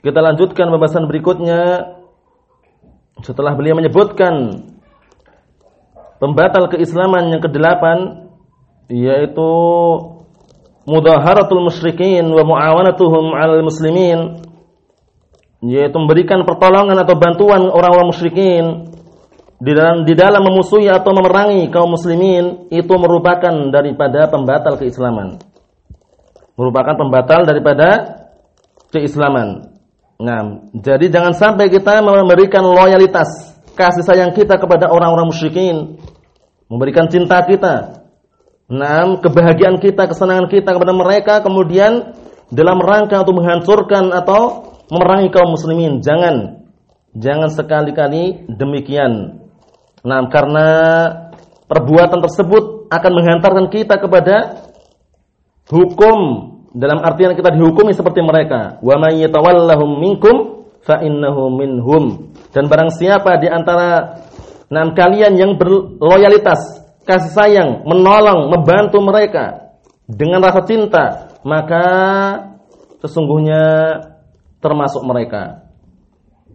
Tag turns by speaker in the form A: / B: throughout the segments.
A: Kita lanjutkan pembahasan berikutnya setelah beliau menyebutkan pembatal keislaman yang kedelapan yaitu mudaharatul musyrikin wa muawanatuhum 'alal muslimin yaitu memberikan pertolongan atau bantuan orang-orang musyrikin di dalam di dalam memusuhi atau memerangi kaum muslimin itu merupakan daripada pembatal keislaman. Merupakan pembatal daripada keislaman. Nah, jadi jangan sampai kita memberikan loyalitas, kasih sayang kita kepada orang-orang musyrikin, memberikan cinta kita, nah, kebahagiaan kita, kesenangan kita kepada mereka, kemudian dalam rangka untuk menghancurkan atau memerangi kaum muslimin. Jangan, jangan sekali-kali demikian. Nah, karena perbuatan tersebut akan menghantarkan kita kepada hukum dalam artian kita dihukumi seperti mereka. Wa may yatawallahum minkum fa innahu minhum. Dan barang siapa di antara enam kalian yang berloyalitas, kasih sayang, menolong, membantu mereka dengan rasa cinta, maka sesungguhnya termasuk mereka.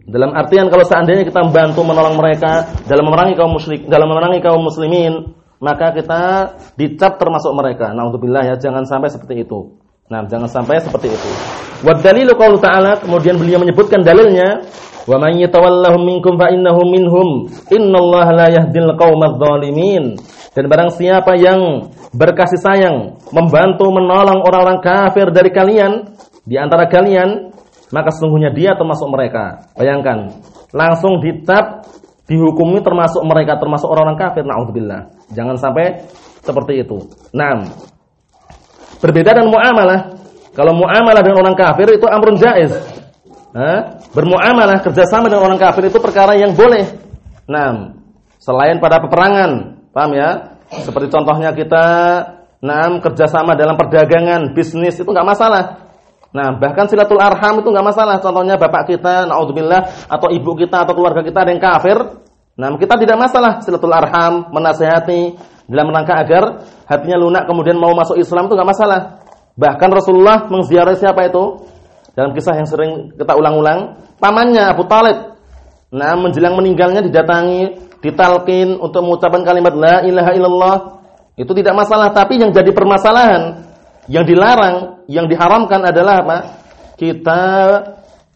A: Dalam artian kalau seandainya kita membantu menolong mereka dalam memerangi kaum musyrik, dalam memerangi kaum muslimin, maka kita dicap termasuk mereka. Nauzubillah ya, jangan sampai seperti itu. Nah, jangan sampai seperti itu. Wa dalilu qaulu ta'ala, kemudian beliau menyebutkan dalilnya, wa may yatawallahum minkum fa innahu minhum. Innallaha la yahdil qaumadz zalimin. Dan barang siapa yang berkasih sayang, membantu menolong orang-orang kafir dari kalian, di antara kalian, maka sesungguhnya dia termasuk mereka. Bayangkan, langsung ditap dihukumi termasuk mereka, termasuk orang-orang kafir. Nauzubillah. Jangan sampai seperti itu. Nah, Berbeda dengan muamalah. Kalau muamalah dengan orang kafir itu amrun jaiz. Hah? Bermuamalah kerjasama dengan orang kafir itu perkara yang boleh. Nah, selain pada peperangan, paham ya? Seperti contohnya kita, nah kerjasama dalam perdagangan, bisnis itu nggak masalah. Nah, bahkan silatul arham itu nggak masalah. Contohnya bapak kita, naudzubillah, atau ibu kita atau keluarga kita ada yang kafir. Nah, kita tidak masalah silatul arham, menasehati, dalam rangka agar hatinya lunak kemudian mau masuk Islam itu nggak masalah. Bahkan Rasulullah mengziarahi siapa itu? Dalam kisah yang sering kita ulang-ulang, pamannya Abu Talib. Nah, menjelang meninggalnya didatangi, ditalkin untuk mengucapkan kalimat la ilaha illallah. Itu tidak masalah, tapi yang jadi permasalahan, yang dilarang, yang diharamkan adalah apa? Kita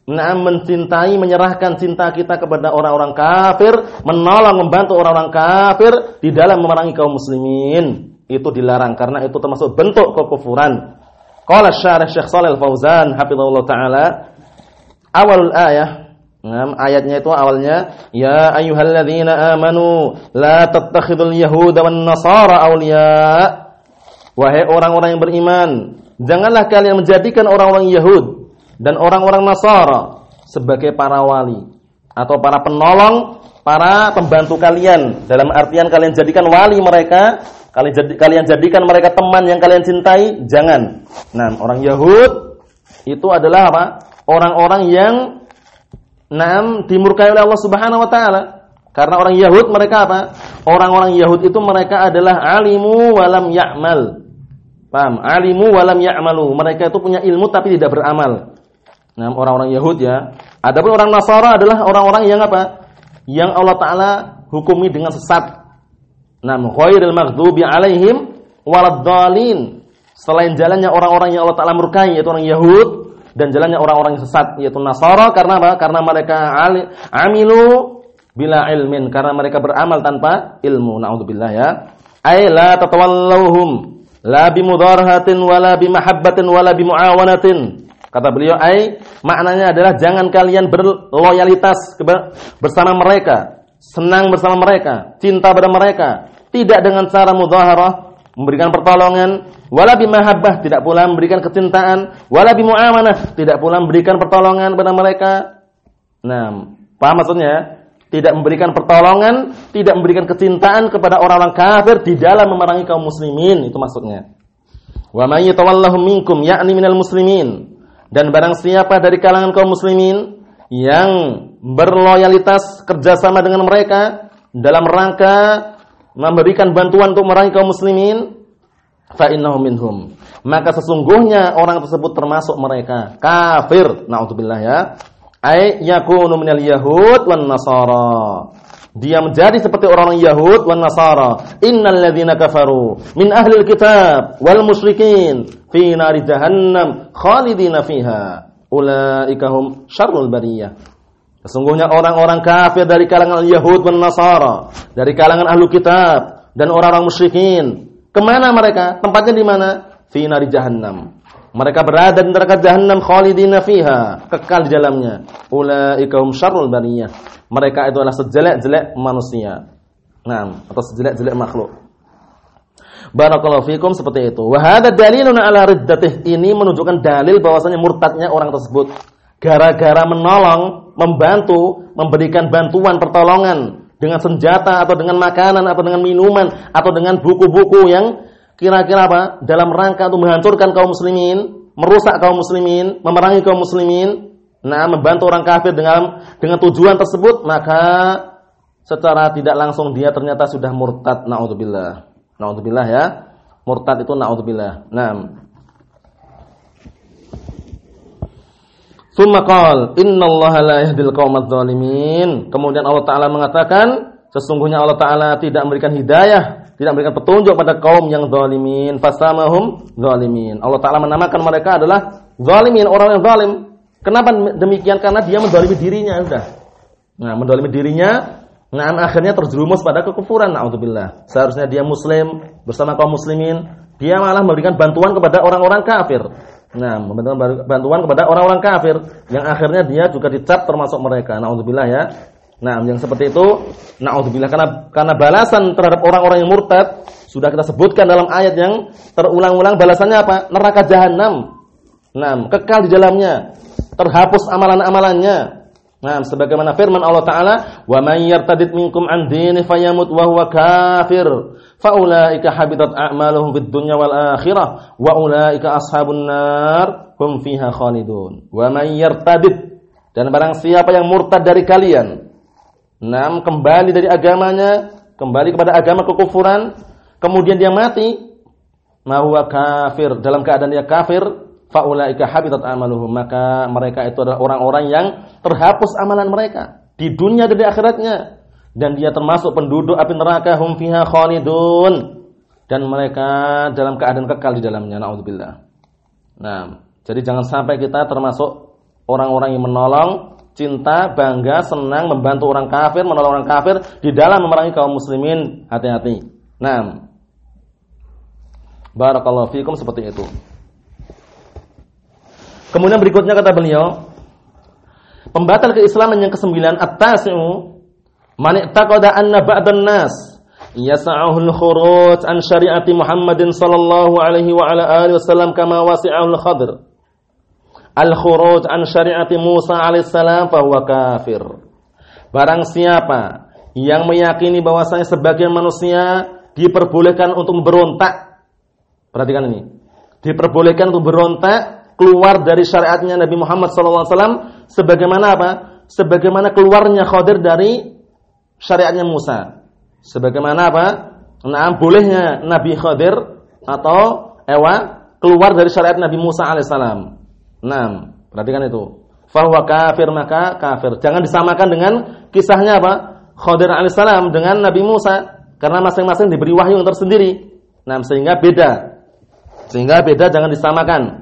A: Nah, mencintai, menyerahkan cinta kita kepada orang-orang kafir, menolong, membantu orang-orang kafir di dalam memerangi kaum muslimin. Itu dilarang karena itu termasuk bentuk kekufuran. Qala syarih Syekh Shalal Fauzan hafizahullah taala awal ayah Nah, ayatnya itu awalnya ya ayyuhalladzina amanu la tattakhidul yahuda wan nasara awliya. Wahai orang-orang yang beriman, janganlah kalian menjadikan orang-orang Yahud dan orang-orang Nasara sebagai para wali atau para penolong, para pembantu kalian. Dalam artian kalian jadikan wali mereka, kalian jadi, kalian jadikan mereka teman yang kalian cintai, jangan. Nah, orang Yahud itu adalah apa? Orang-orang yang nam dimurkai oleh Allah Subhanahu wa taala. Karena orang Yahud mereka apa? Orang-orang Yahud itu mereka adalah alimu walam ya'mal. Paham? Alimu walam ya'malu. Mereka itu punya ilmu tapi tidak beramal. Nah, orang-orang Yahud ya. Adapun orang Nasara adalah orang-orang yang apa? Yang Allah taala hukumi dengan sesat. Nah, ghairil maghdubi alaihim waladdallin. Selain jalannya orang-orang yang Allah taala murkai yaitu orang Yahud dan jalannya orang-orang yang sesat yaitu Nasara karena apa? Karena mereka amilu bila ilmin karena mereka beramal tanpa ilmu. Nauzubillah ya. Ai la tatawallahum la bimudarahatin wala bimahabbatin wala bimuawanatin Kata beliau, ai maknanya adalah jangan kalian berloyalitas bersama mereka, senang bersama mereka, cinta pada mereka, tidak dengan cara mudhaharah, memberikan pertolongan, wala bimahabbah, tidak pula memberikan kecintaan, wala bimuamanah, tidak pula memberikan pertolongan kepada mereka. Nah, paham maksudnya? Tidak memberikan pertolongan, tidak memberikan kecintaan kepada orang-orang kafir di dalam memerangi kaum muslimin, itu maksudnya. Wa may yatawallahu minkum yakni minal muslimin. Dan barang siapa dari kalangan kaum muslimin yang berloyalitas kerjasama dengan mereka dalam rangka memberikan bantuan untuk merangi kaum muslimin, fa innahum minhum. Maka sesungguhnya orang tersebut termasuk mereka kafir. Nauzubillah ya. Ai yakunu minal yahud wan nasara. Dia menjadi seperti orang Yahud wan Nasara. Innal ladzina kafaru min ahli kitab wal musyrikin fi nari jahannam khalidina fiha. Ulaika hum syarrul bariyah. Sesungguhnya orang-orang kafir dari kalangan Yahud dan Nasara, dari kalangan ahlu kitab dan orang-orang musyrikin. Ke mana mereka? Tempatnya di mana? Fi nari jahannam. Mereka berada di neraka jahannam khalidina fiha, kekal di dalamnya. Ulaika hum syarrul bariyah. Mereka itu adalah sejelek-jelek manusia. Nah, atau sejelek-jelek makhluk. Barakallahu fikum seperti itu. Wa hadha dalilun ala riddatih. Ini menunjukkan dalil bahwasanya murtadnya orang tersebut gara-gara menolong, membantu, memberikan bantuan pertolongan dengan senjata atau dengan makanan atau dengan minuman atau dengan buku-buku yang kira-kira apa? dalam rangka untuk menghancurkan kaum muslimin, merusak kaum muslimin, memerangi kaum muslimin, nah membantu orang kafir dengan dengan tujuan tersebut, maka secara tidak langsung dia ternyata sudah murtad naudzubillah. Naudzubillah ya. Murtad itu naudzubillah. Nah, Tsumma qala, "Innallaha la yahdil qaumadz zalimin." Kemudian Allah taala mengatakan, sesungguhnya Allah taala tidak memberikan hidayah, tidak memberikan petunjuk pada kaum yang zalimin, fasamahum zalimin. Allah taala menamakan mereka adalah zalimin, orang yang zalim. Kenapa demikian? Karena dia menzalimi dirinya sudah. Nah, menzalimi dirinya, nah akhirnya terjerumus pada kekufuran, naudzubillah. Seharusnya dia muslim bersama kaum muslimin, dia malah memberikan bantuan kepada orang-orang kafir. Nah, memberikan bantuan kepada orang-orang kafir yang akhirnya dia juga dicap termasuk mereka. Nauzubillah ya. Nah, yang seperti itu naudzubillah karena karena balasan terhadap orang-orang yang murtad sudah kita sebutkan dalam ayat yang terulang-ulang balasannya apa? Neraka jahanam. Nah, kekal di dalamnya, terhapus amalan-amalannya. Nah, sebagaimana firman Allah Taala, "Wa may yartadid minkum an dini fayamut wa huwa kafir." faulaika habitat a'maluhum fid dunya wal akhirah wa ulaika ashabun nar hum fiha wa dan barang siapa yang murtad dari kalian nam kembali dari agamanya kembali kepada agama kekufuran kemudian dia mati ma huwa kafir dalam keadaan dia kafir faulaika habitat a'maluhum maka mereka itu adalah orang-orang yang terhapus amalan mereka di dunia dan di akhiratnya dan dia termasuk penduduk api neraka hum fiha khalidun dan mereka dalam keadaan kekal di dalamnya naudzubillah. Nah, jadi jangan sampai kita termasuk orang-orang yang menolong, cinta, bangga, senang membantu orang kafir, menolong orang kafir di dalam memerangi kaum muslimin. Hati-hati. Nah, barakallahu fikum seperti itu. Kemudian berikutnya kata beliau, pembatal keislaman yang kesembilan at-tasi'u Man i'taqada anna ba'dan nas yas'ahu al-khuruj an syari'ati Muhammadin sallallahu alaihi wa ala alihi wasallam kama wasi'ahu al-Khadr. Al-khuruj an syari'ati Musa alaihi salam huwa kafir. Barang siapa yang meyakini bahwasanya sebagian manusia diperbolehkan untuk memberontak. Perhatikan ini. Diperbolehkan untuk berontak keluar dari syariatnya Nabi Muhammad wasallam sebagaimana apa? Sebagaimana keluarnya Khadir dari syariatnya Musa. Sebagaimana apa? Nah, bolehnya Nabi Khadir atau Ewa keluar dari syariat Nabi Musa alaihissalam. Nah, perhatikan itu. Fahuwa kafir maka kafir. Jangan disamakan dengan kisahnya apa? Khadir alaihissalam dengan Nabi Musa karena masing-masing diberi wahyu yang tersendiri. Nah, sehingga beda. Sehingga beda jangan disamakan.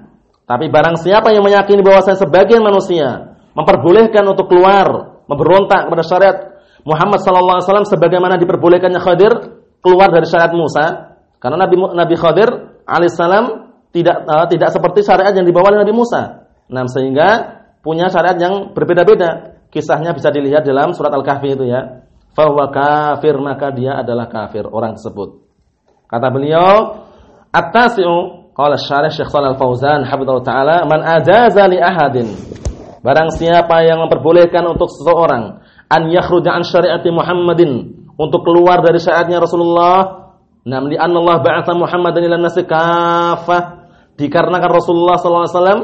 A: Tapi barang siapa yang meyakini bahwa saya sebagian manusia memperbolehkan untuk keluar memberontak kepada syariat Muhammad sallallahu alaihi wasallam sebagaimana diperbolehkannya Khadir keluar dari syariat Musa karena Nabi Nabi Khadir alaihissalam tidak uh, tidak seperti syariat yang dibawa oleh Nabi Musa. Nah, sehingga punya syariat yang berbeda-beda. Kisahnya bisa dilihat dalam surat Al-Kahfi itu ya. Fahuwa kafir maka dia adalah kafir orang tersebut. Kata beliau, "At-tasi'u Qala syarih Syekh Shalal Fauzan hafizallahu taala, "Man ajaza li ahadin" Barang siapa yang memperbolehkan untuk seseorang an yakhruja an syariati Muhammadin untuk keluar dari syariatnya Rasulullah, nam li Allah ba'atha Muhammadan ila nasi kafah dikarenakan Rasulullah sallallahu alaihi wasallam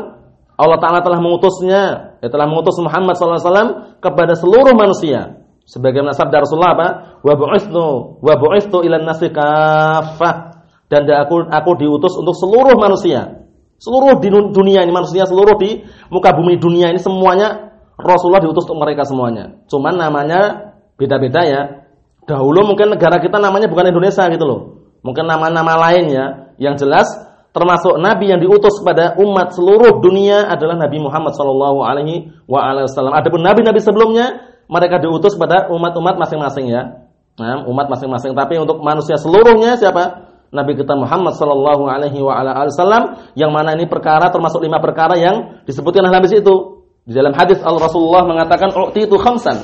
A: Allah taala telah mengutusnya, ya telah mengutus Muhammad sallallahu alaihi wasallam kepada seluruh manusia. Sebagaimana sabda Rasulullah apa? Wa bu'itsu wa bu'itsu ila nasi kafah dan aku aku diutus untuk seluruh manusia. Seluruh di dunia ini manusia seluruh di muka bumi dunia ini semuanya Rasulullah diutus untuk mereka semuanya. Cuman namanya beda-beda ya. Dahulu mungkin negara kita namanya bukan Indonesia gitu loh. Mungkin nama-nama lainnya yang jelas termasuk nabi yang diutus kepada umat seluruh dunia adalah Nabi Muhammad sallallahu alaihi wasallam. Adapun nabi-nabi sebelumnya mereka diutus kepada umat-umat masing-masing ya. Nah, umat masing-masing. Tapi untuk manusia seluruhnya siapa? Nabi kita Muhammad sallallahu alaihi wa ala wasallam yang mana ini perkara termasuk lima perkara yang disebutkan oleh Nabi itu. Di dalam hadis Al Rasulullah mengatakan itu khamsan.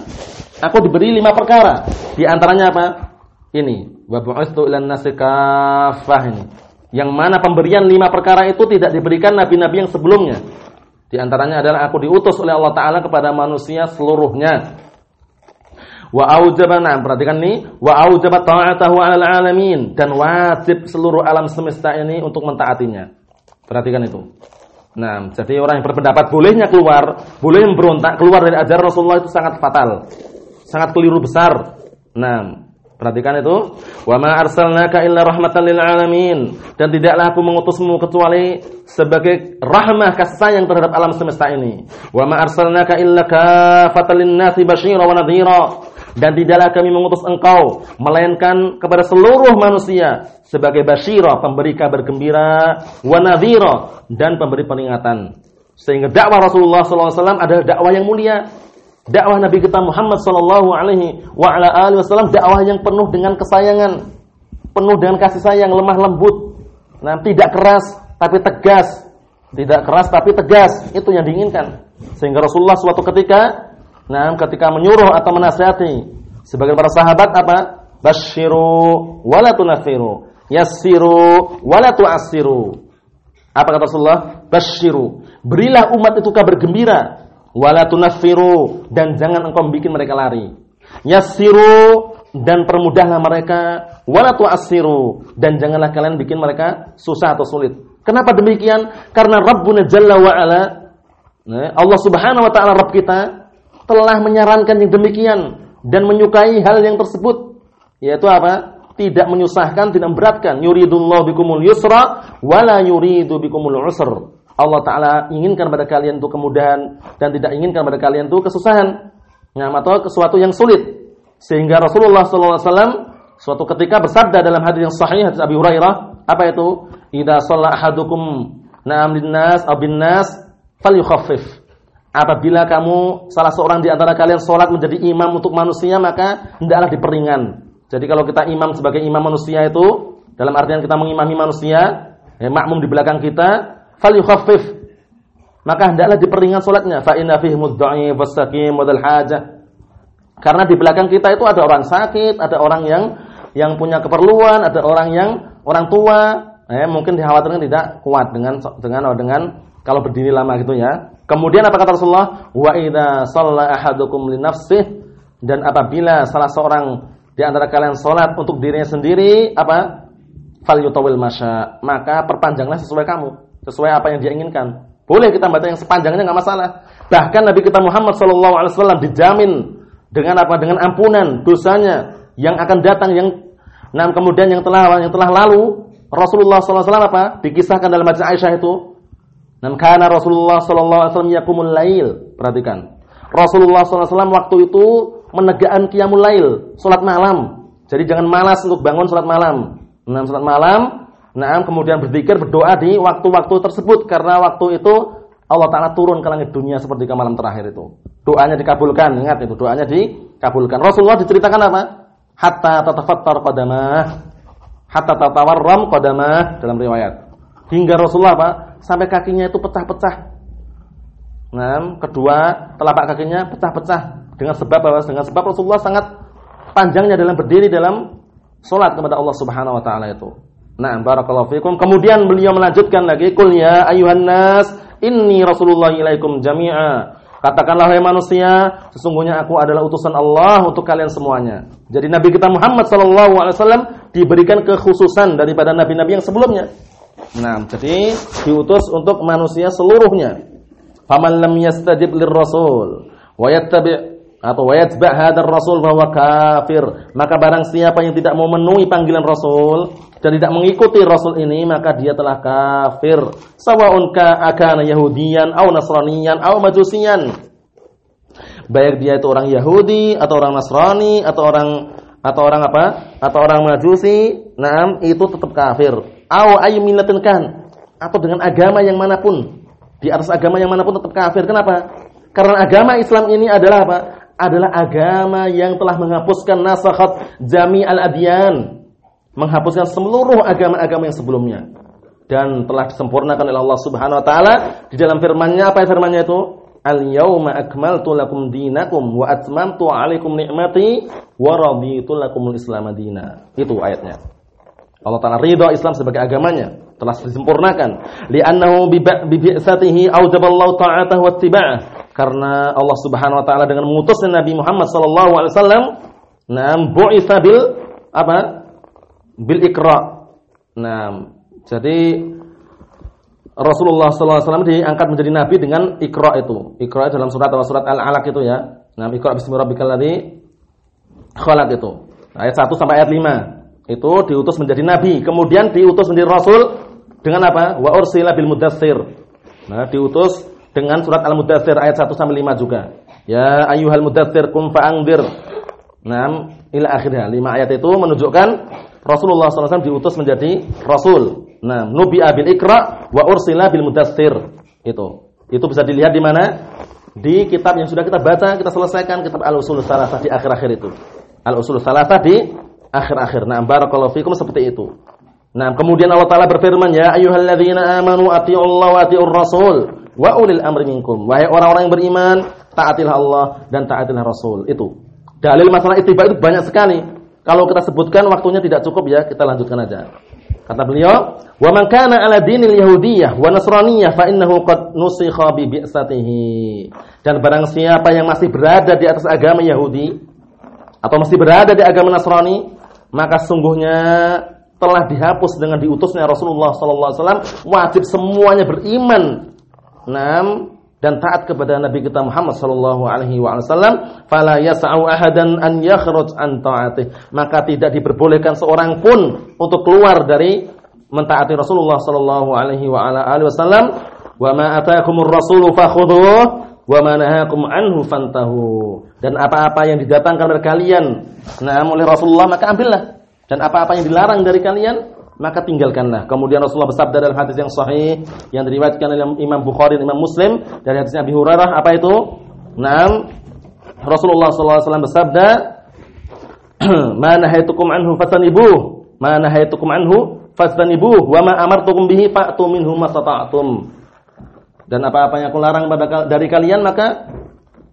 A: Aku diberi lima perkara. Di antaranya apa? Ini, wa bu'istu ilan nasi ini. Yang mana pemberian lima perkara itu tidak diberikan nabi-nabi yang sebelumnya. Di antaranya adalah aku diutus oleh Allah taala kepada manusia seluruhnya wa aujaba nah perhatikan nih wa aujaba ta'atahu 'alal alamin dan wajib seluruh alam semesta ini untuk mentaatinya. Perhatikan itu. Nah, jadi orang yang berpendapat bolehnya keluar, boleh memberontak keluar dari ajaran Rasulullah itu sangat fatal. Sangat keliru besar. Nah, perhatikan itu. Wa ma arsalnaka illa rahmatan lil alamin. Dan tidaklah aku mengutusmu kecuali sebagai rahmah kasih sayang terhadap alam semesta ini. Wa ma arsalnaka illa kafatan lin nasi basyira wa nadhira dan tidaklah kami mengutus engkau melainkan kepada seluruh manusia sebagai basyirah pemberi kabar gembira wa nadhira dan pemberi peringatan. Sehingga dakwah Rasulullah SAW adalah dakwah yang mulia. Dakwah Nabi kita Muhammad sallallahu alaihi wa ala alihi wasallam dakwah yang penuh dengan kesayangan penuh dengan kasih sayang lemah lembut. Nah tidak keras tapi tegas. Tidak keras tapi tegas. Itu yang diinginkan. Sehingga Rasulullah suatu ketika Nah, ketika menyuruh atau menasihati sebagian para sahabat apa? Basyiru wala tunafiru, yassiru wala tu'assiru. Apa kata Rasulullah? Basyiru. Berilah umat itu kabar gembira, wala tunafiru dan jangan engkau bikin mereka lari. Yassiru dan permudahlah mereka, wala tu'assiru dan janganlah kalian bikin mereka susah atau sulit. Kenapa demikian? Karena Rabbuna Jalla wa Ala, eh, Allah Subhanahu wa taala Rabb kita telah menyarankan yang demikian dan menyukai hal yang tersebut yaitu apa? Tidak menyusahkan, tidak memberatkan. Yuridullahu bikumul yusra wala yuridu bikumul usr. Allah taala inginkan pada kalian itu kemudahan dan tidak inginkan pada kalian itu kesusahan. Nah, atau sesuatu yang sulit. Sehingga Rasulullah SAW suatu ketika bersabda dalam hadis yang sahih hadis Abi Hurairah, apa itu? Idza shalla ahadukum na'am linnas aw binnas falyukhaffif. Apabila kamu salah seorang di antara kalian sholat menjadi imam untuk manusia maka hendaklah diperingan. Jadi kalau kita imam sebagai imam manusia itu dalam artian kita mengimami manusia, ya, makmum di belakang kita, fal yukhaffif. Maka hendaklah diperingan sholatnya. Fa inna fihi mudha'i wasaqim wadal hajah. Karena di belakang kita itu ada orang sakit, ada orang yang yang punya keperluan, ada orang yang orang tua, eh, mungkin dikhawatirkan tidak kuat dengan dengan dengan kalau berdiri lama gitu ya. Kemudian apa kata Rasulullah? Wa idza shalla ahadukum li nafsih dan apabila salah seorang di antara kalian salat untuk dirinya sendiri apa? Falyutawil masya. Maka perpanjanglah sesuai kamu, sesuai apa yang dia inginkan. Boleh kita baca yang sepanjangnya enggak masalah. Bahkan Nabi kita Muhammad sallallahu alaihi wasallam dijamin dengan apa? Dengan ampunan dosanya yang akan datang yang nah kemudian yang telah yang telah lalu Rasulullah sallallahu alaihi wasallam apa? Dikisahkan dalam hadis Aisyah itu dan karena Rasulullah wasallam yakumul lail. Perhatikan. Rasulullah wasallam waktu itu menegakkan qiyamul lail, salat malam. Jadi jangan malas untuk bangun salat malam. Nah, salat malam, nah kemudian berzikir, berdoa di waktu-waktu tersebut karena waktu itu Allah taala turun ke langit dunia seperti ke malam terakhir itu. Doanya dikabulkan, ingat itu doanya dikabulkan. Rasulullah diceritakan apa? Hatta tatafattar qadamah. Hatta tatawarram qadamah dalam riwayat. Hingga Rasulullah apa? Sampai kakinya itu pecah-pecah. Nah, kedua, telapak kakinya pecah-pecah dengan sebab apa? Dengan sebab Rasulullah sangat panjangnya dalam berdiri dalam solat kepada Allah Subhanahu wa taala itu. Nah, barakallahu fikum. Kemudian beliau melanjutkan lagi, "Qul ya ayuhan nas, inni rasulullah ilaikum jami'a." Katakanlah hai manusia, sesungguhnya aku adalah utusan Allah untuk kalian semuanya. Jadi Nabi kita Muhammad sallallahu alaihi wasallam diberikan kekhususan daripada nabi-nabi yang sebelumnya. Nah, jadi diutus untuk manusia seluruhnya. Faman lam yastajib lirrasul wa yattabi' atau wa yatba' hadzal rasul bahwa kafir. Maka barang siapa yang tidak mau memenuhi panggilan Rasul dan tidak mengikuti Rasul ini, maka dia telah kafir. Sawa'un ka akana Yahudiyan aw Nasraniyan aw Majusiyan. Baik dia itu orang Yahudi atau orang Nasrani atau orang atau orang apa? Atau orang Majusi, nah itu tetap kafir. Aw ayyumillatin kan atau dengan agama yang mana pun. Di atas agama yang mana pun tetap kafir. Kenapa? Karena agama Islam ini adalah apa? Adalah agama yang telah menghapuskan nasakhat jami al-adyan menghapuskan seluruh agama-agama yang sebelumnya dan telah disempurnakan oleh Allah Subhanahu wa taala di dalam firman-Nya apa firman-Nya itu Al-yauma akmaltu lakum dinakum wa atmamtu 'alaikum ni'mati wa raditu lakumul Islam. Itu ayatnya. Allah Taala ridha Islam sebagai agamanya, telah disempurnakan. Li'annahu bi bi'satihi aujaballahu ta'atahu wattiba'ah. Karena Allah Subhanahu wa taala dengan mengutusnya Nabi Muhammad sallallahu alaihi wasallam, nam bu'itsa bil apa? bil ikra. Nah, jadi Rasulullah SAW diangkat menjadi nabi dengan ikra itu. Ikra dalam surat atau surat Al-Alaq itu ya. Nah, ikra bismi rabbikal ladzi khalaq itu. Ayat 1 sampai ayat 5. Itu diutus menjadi nabi, kemudian diutus menjadi rasul dengan apa? Wa ursila bil mudatsir. Nah, diutus dengan surat Al-Mudatsir ayat 1 sampai 5 juga. Ya ayyuhal mudatsir kum fa'anzir. Nah, ila akhirnya. 5 ayat itu menunjukkan Rasulullah SAW diutus menjadi Rasul. Nah, Nubi Abil Ikra wa ursila bil mudassir. Itu. Itu bisa dilihat di mana? Di kitab yang sudah kita baca, kita selesaikan kitab Al-Usul Salasah di akhir-akhir itu. Al-Usul Salasah di akhir-akhir. Nah, barakallahu fikum seperti itu. Nah, kemudian Allah Taala berfirman, "Ya ayyuhalladzina amanu atiullaha wa atiur rasul wa ulil amri minkum." Wahai orang-orang yang beriman, taatilah Allah dan taatilah Rasul. Itu. Dalil masalah ittiba itu banyak sekali. Kalau kita sebutkan waktunya tidak cukup ya, kita lanjutkan aja. Kata beliau, "Wa man kana 'ala dinil yahudiyyah wa nasraniyyah fa innahu qad nusikha bi bi'satihi." Dan barang siapa yang masih berada di atas agama Yahudi atau masih berada di agama Nasrani, maka sungguhnya telah dihapus dengan diutusnya Rasulullah sallallahu alaihi wasallam, wajib semuanya beriman. Nam dan taat kepada Nabi kita Muhammad sallallahu alaihi wasallam, fala yas'u ahadan an yakhruj an ta'atih. Maka tidak diperbolehkan seorang pun untuk keluar dari mentaati Rasulullah sallallahu alaihi wasallam. Wa ma rasulu wa ma nahakum anhu fantahu. Dan apa-apa yang didatangkan dari kalian nah oleh Rasulullah maka ambillah. Dan apa-apa yang dilarang dari kalian maka tinggalkanlah. Kemudian Rasulullah bersabda dalam hadis yang sahih yang diriwayatkan oleh Imam Bukhari dan Imam Muslim dari hadis Abi Hurairah apa itu? Naam. Rasulullah wasallam bersabda, "Ma nahaitukum anhu fasanibuh, ma nahaitukum anhu fasanibuh, wa ma amartukum bihi fa'tu minhu masata'tum." Dan apa-apa yang aku larang pada dari kalian maka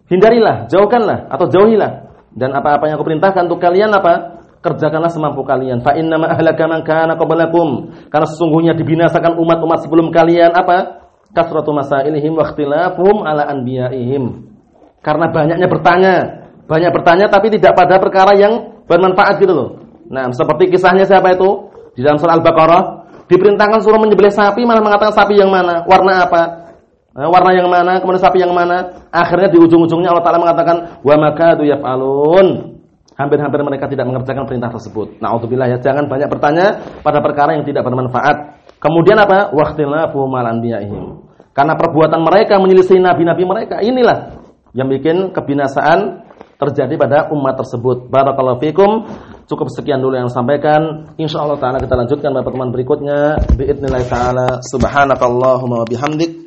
A: hindarilah, jauhkanlah atau jauhilah. Dan apa-apa yang aku perintahkan untuk kalian apa? kerjakanlah semampu kalian. Fa inna ma man kana qablakum. Karena sesungguhnya dibinasakan umat-umat sebelum kalian apa? Kasratu masailihim wa ikhtilafuhum ala anbiya'ihim. Karena banyaknya bertanya, banyak bertanya tapi tidak pada perkara yang bermanfaat gitu loh. Nah, seperti kisahnya siapa itu? Di dalam surah Al-Baqarah diperintahkan suruh menyembelih sapi malah mengatakan sapi yang mana, warna apa? Nah, warna yang mana, kemudian sapi yang mana? Akhirnya di ujung-ujungnya Allah Taala mengatakan wa makadu yaf'alun hampir-hampir mereka tidak mengerjakan perintah tersebut. Nauzubillah ya, jangan banyak bertanya pada perkara yang tidak bermanfaat. Kemudian apa? Waqtilafu malanbiyaihim. Karena perbuatan mereka menyelisih nabi-nabi mereka, inilah yang bikin kebinasaan terjadi pada umat tersebut. Barakallahu fikum. Cukup sekian dulu yang sampaikan. Insyaallah taala kita lanjutkan pada pertemuan berikutnya. Biidznillah taala. Subhanakallahumma wa